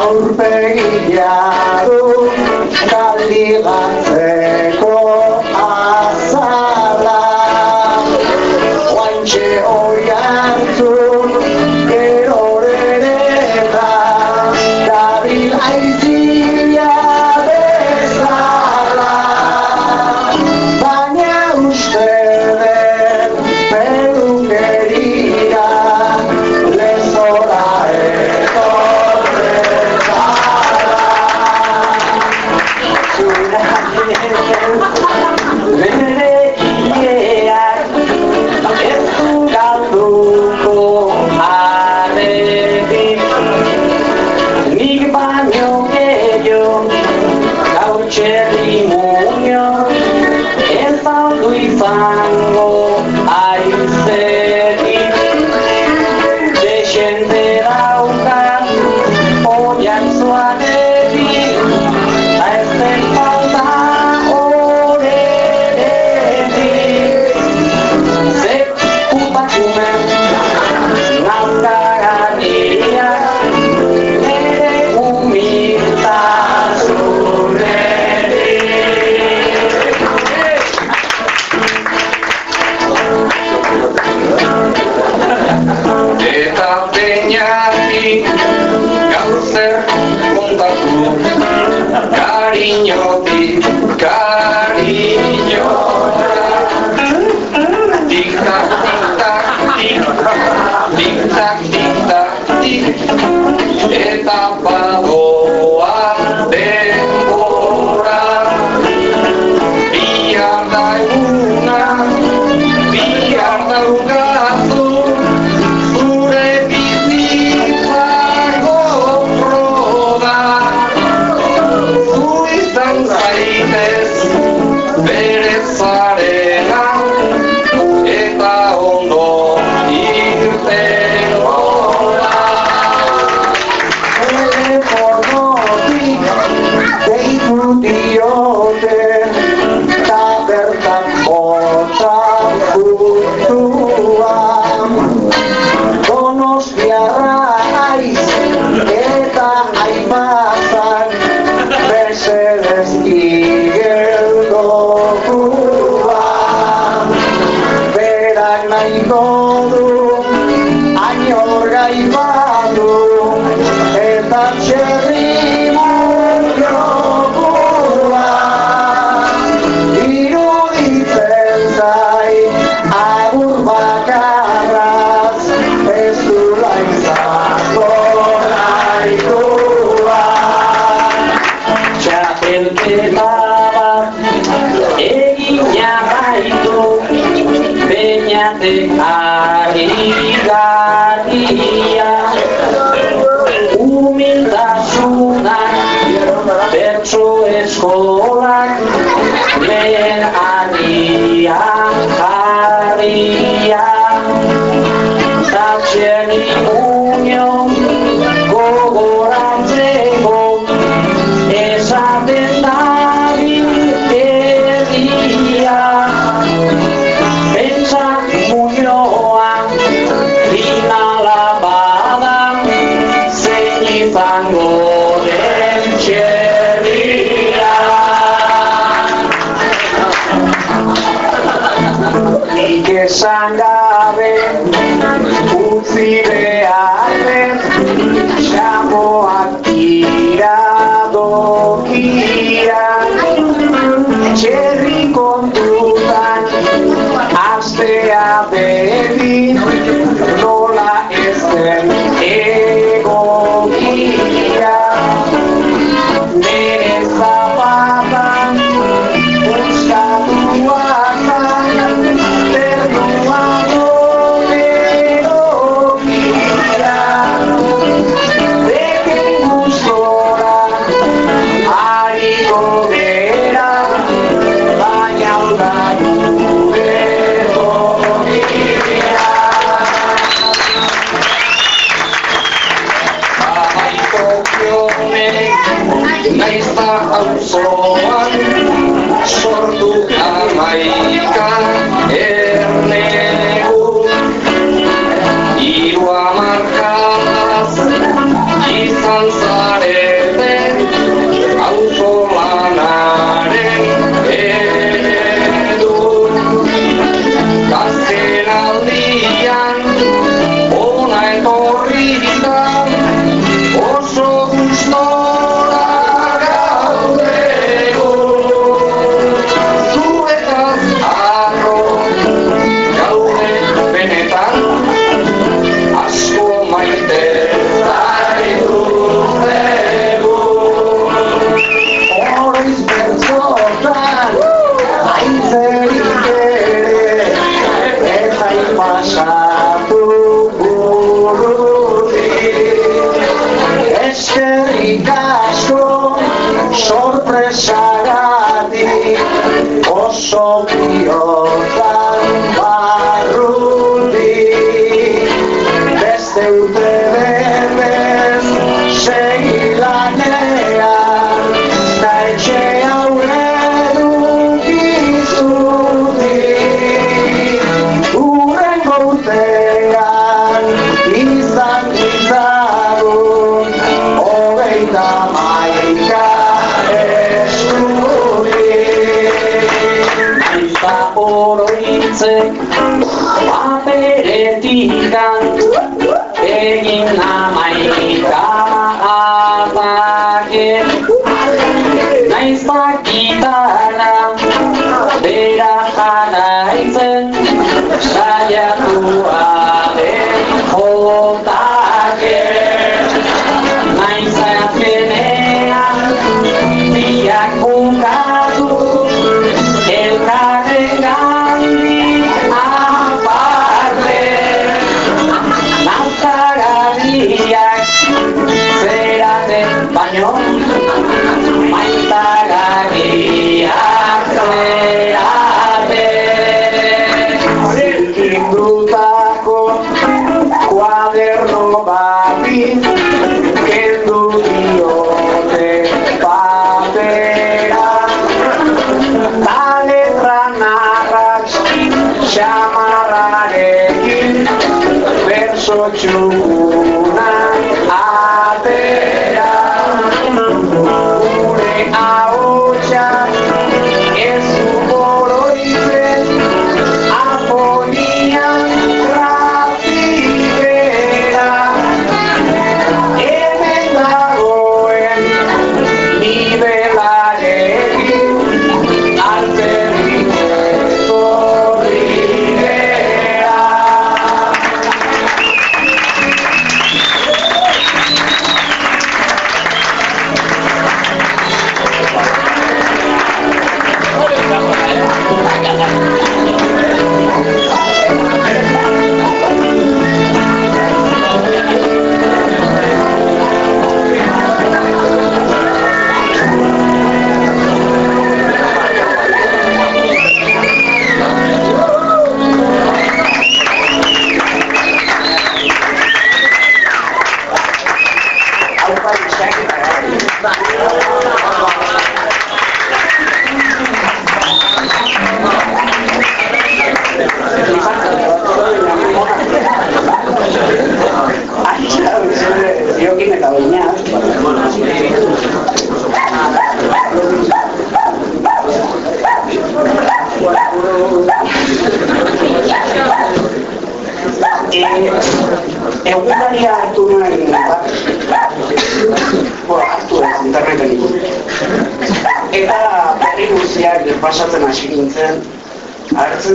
aurpegia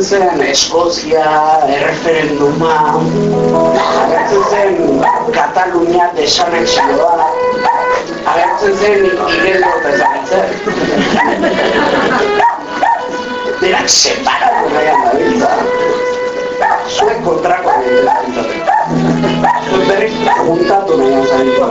zen Eskozia erreferenduma agertzen zen Katalunia desanek xaloa agertzen zen Igeldo bezaitzen Denak separatu behar da. Bilda Zue kontrakoa bilda Zue berriz juntatu nahi ozaino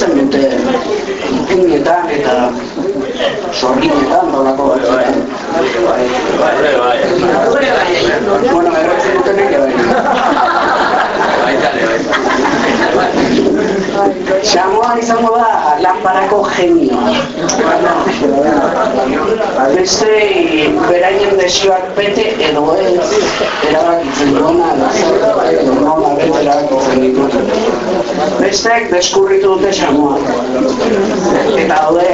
ikusten dute ikinietan eta sorginetan dolako bat zuten. Bai, bai, bai. Bueno, erratzen dutenek, bai. llamó a esa mudada lámpara con genio. Beste beraien desioak bete edo ez erabakitzen duena edo nola bete erabakitzen ditut. Bestek deskurritu dute xamoa. Eta daude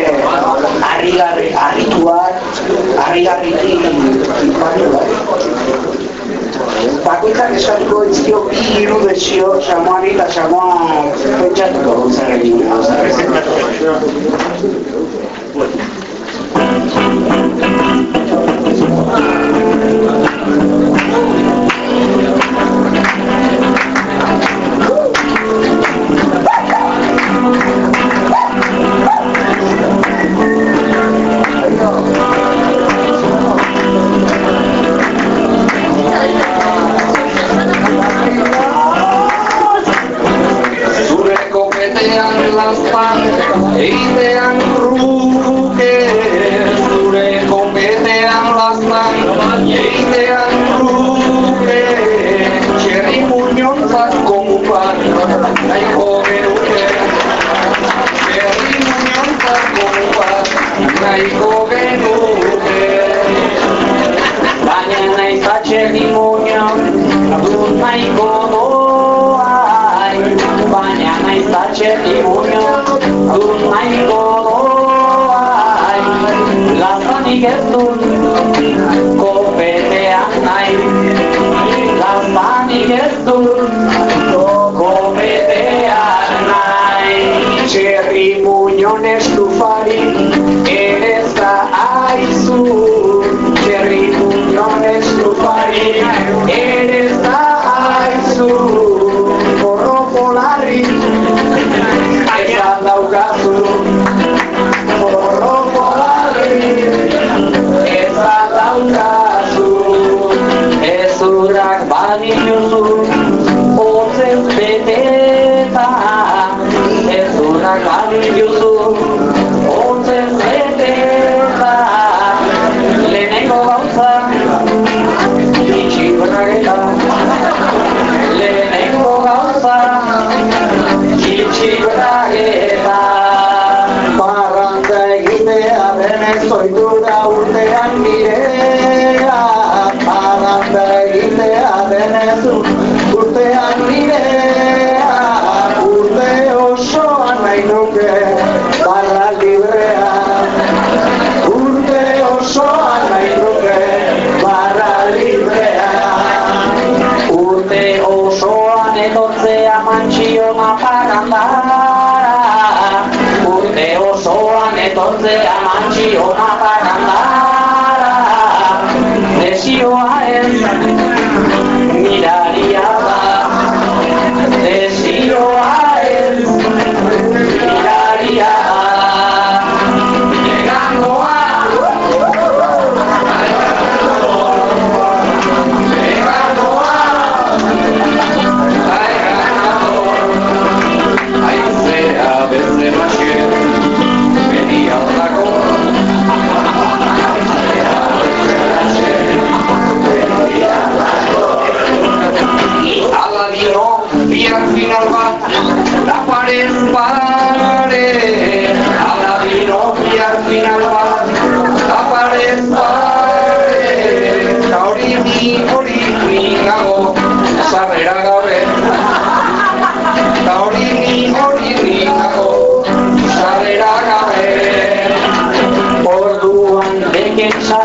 harrigarri, harrituak, harrigarritik ipatu Bakoitzak eskatuko dizkio bi hiru desio samoari eta samoan pentsatuko dutzen egin.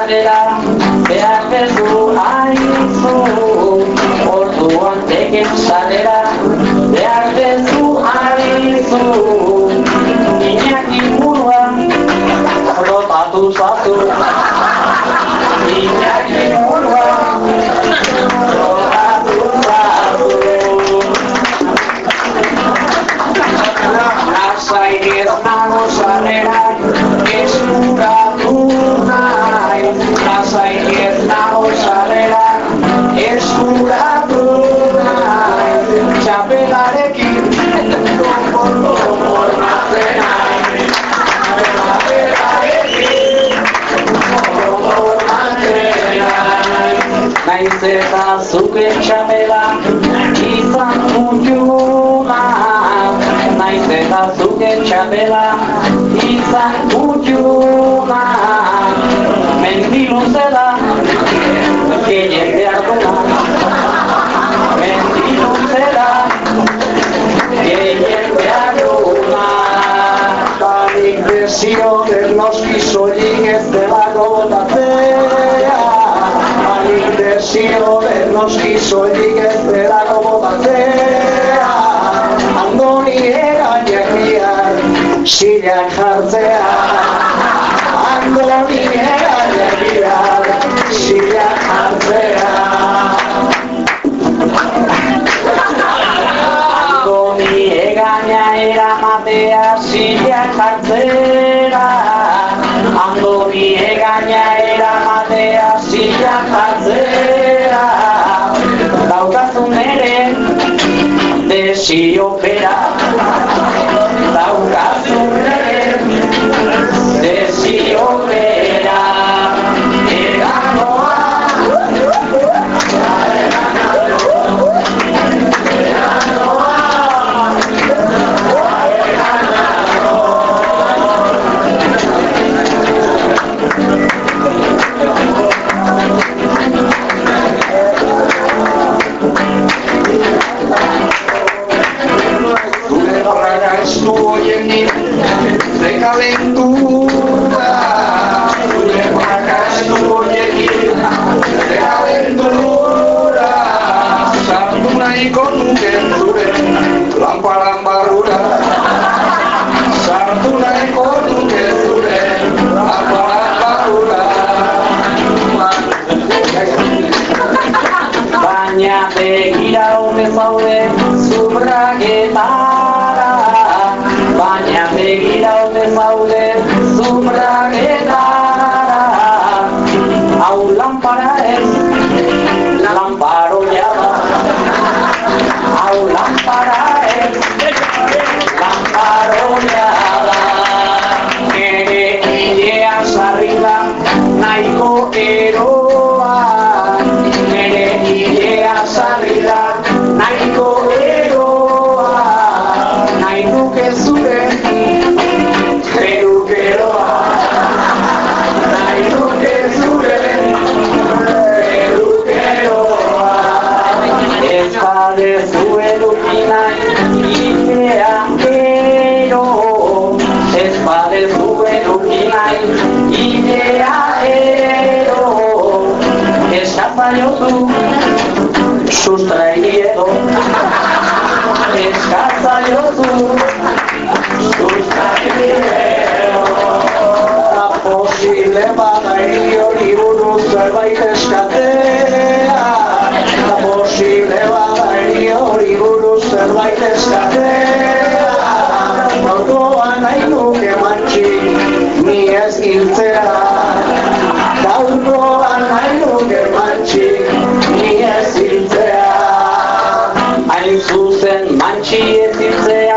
arabera behar berdu aizu orduan teken sarrera behar berdu aizu zuke txabela izan mutu bat, naiz eta zuke txabela Yeah. zu zen manche eta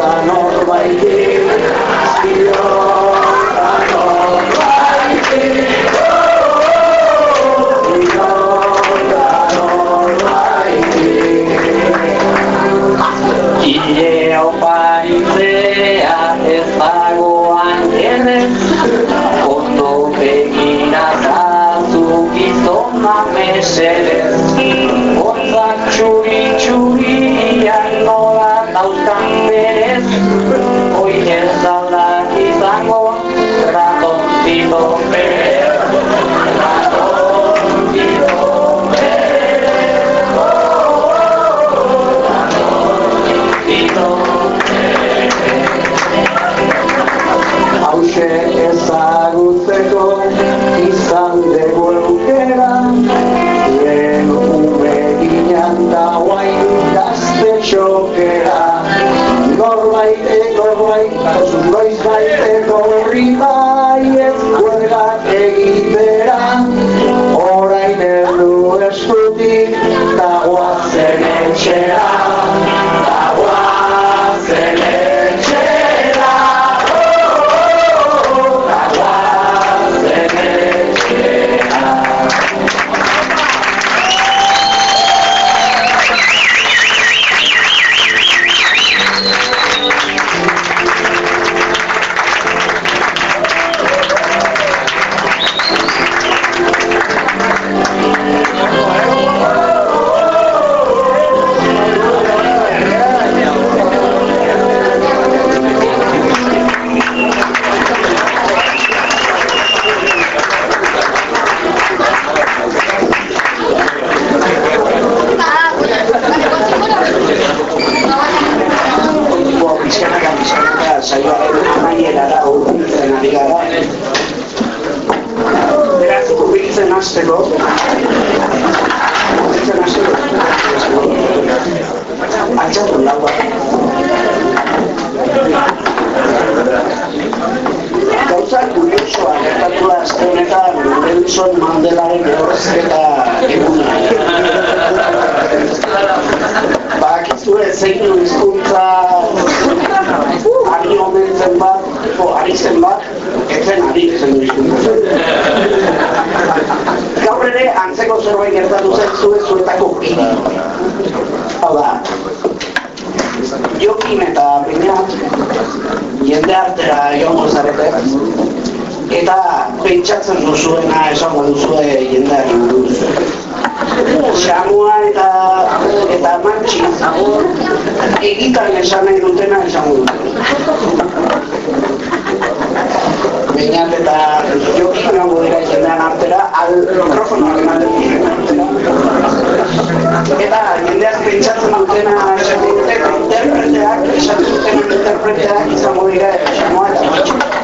Ivano, Ivano, hasteko. Hurbiltzen hasteko. Altxatu laua. Gauza kuriosoa gertatu da azte honetan Nelson Mandelaren ehorzketa eta pentsatzen duzuena esango duzue jendeari buruz. Xamua eta eta mantxi egitan esan nahi dutena esango dute. Beñat eta jokin nago dira jendean artera, al mikrofonoak ematen. Eta jendeak pentsatzen dutena esan dute, interpreteak, esan zuten interpreteak izango dira xamoa eta mantxi.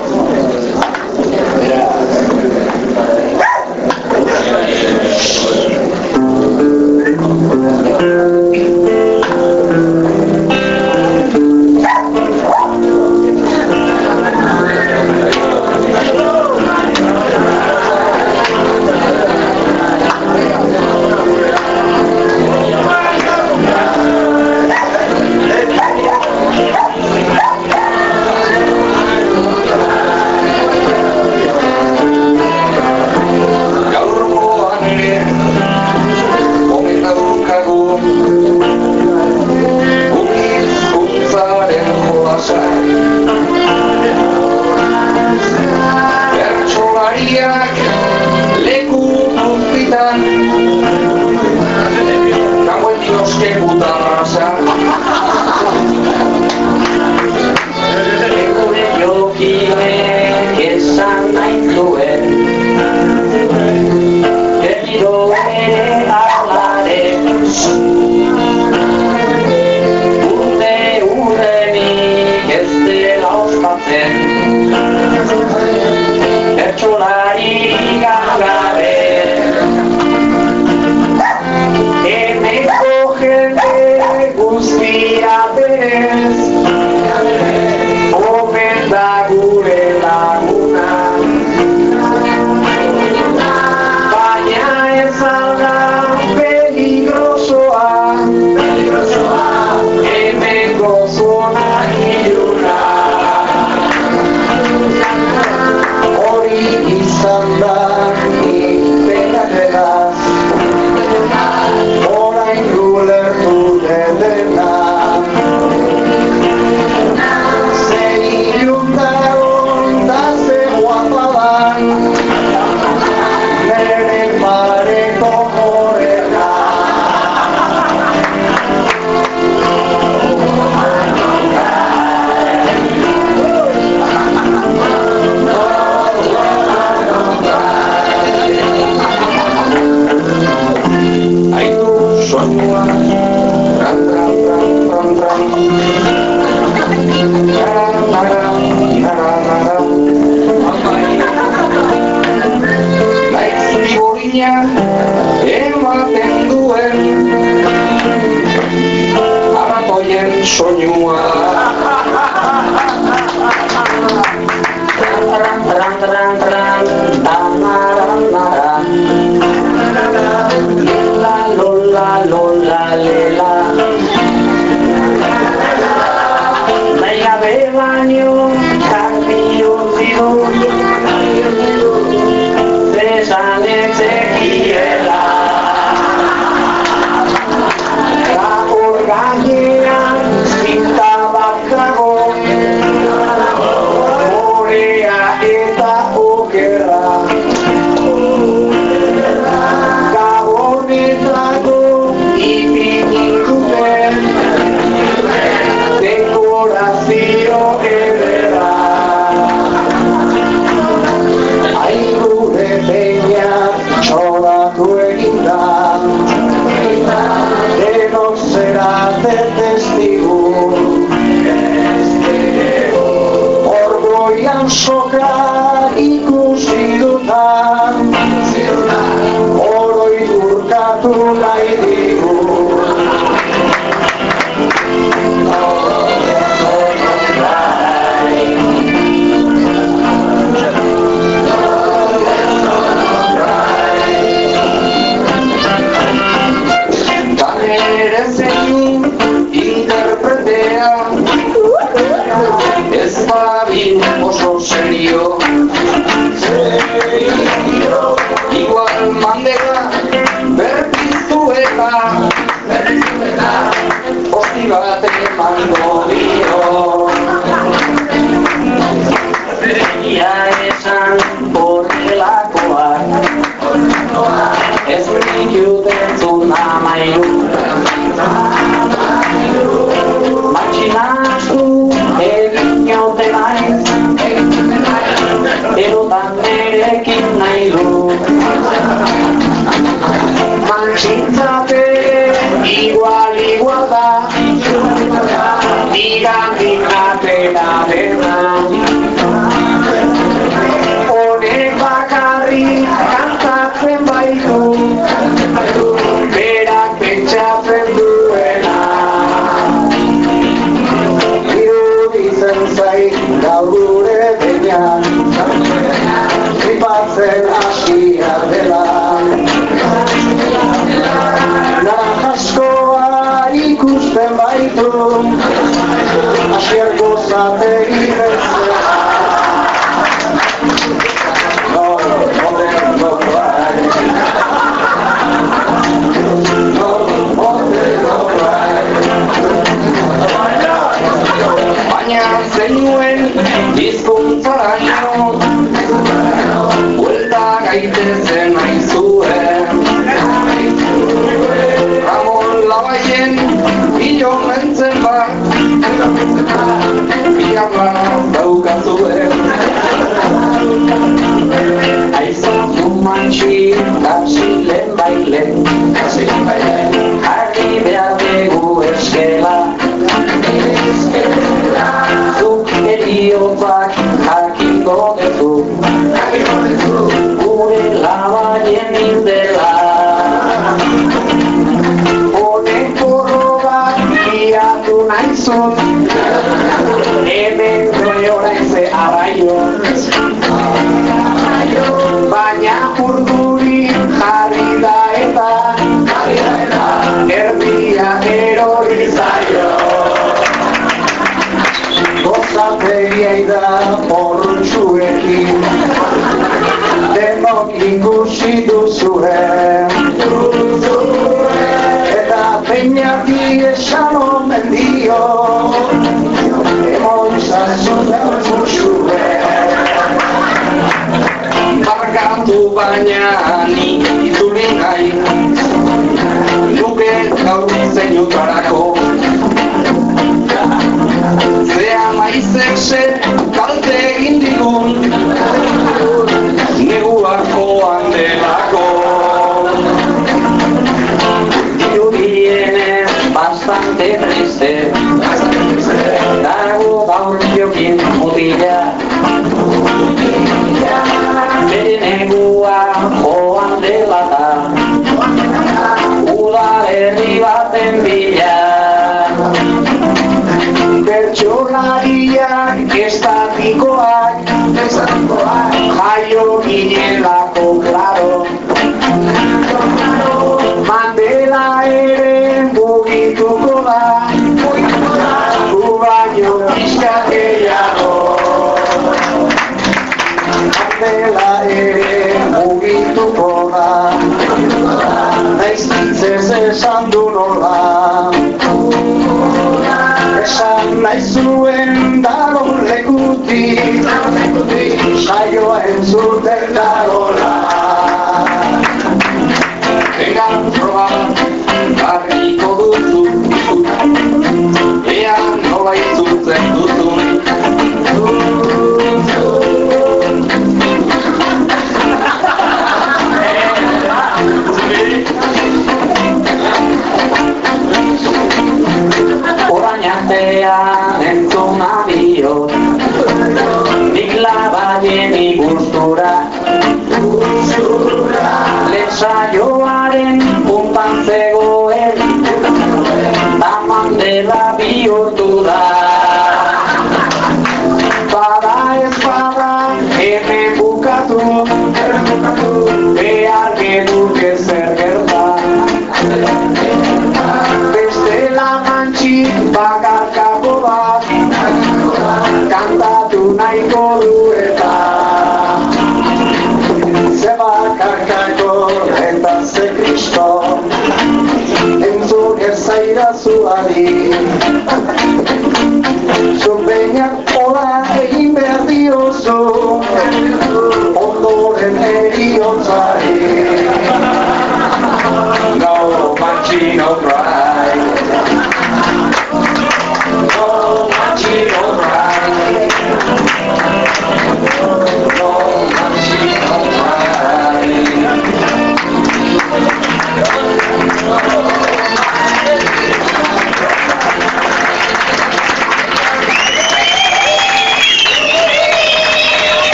chegar né?